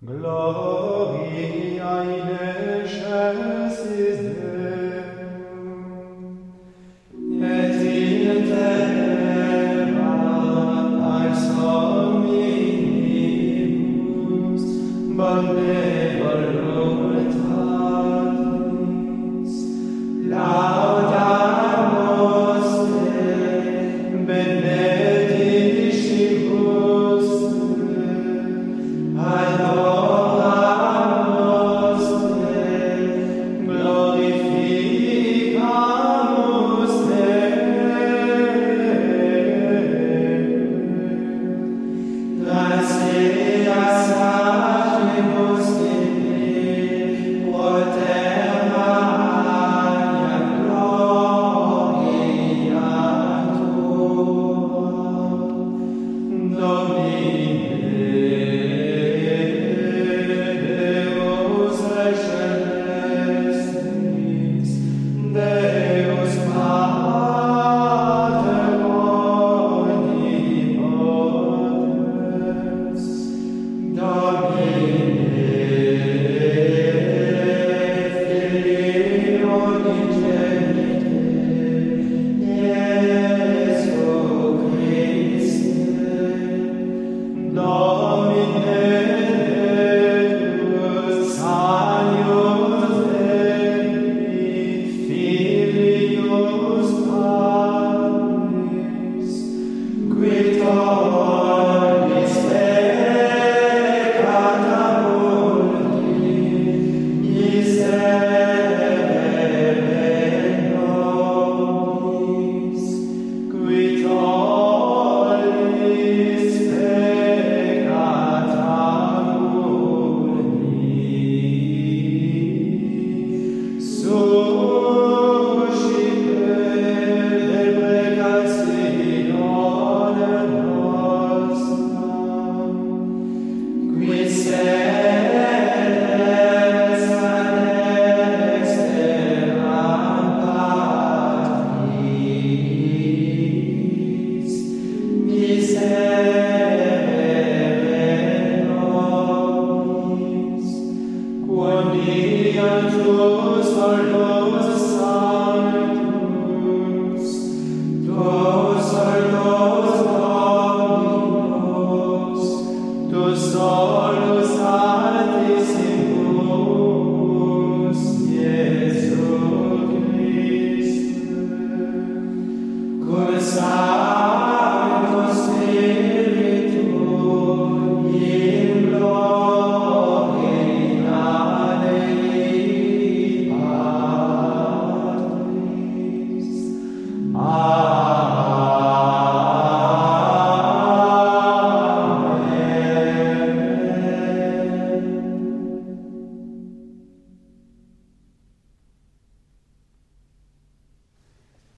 Gloria in excelsis Deum, et in terra ars hominibus, the One day unto us our lowest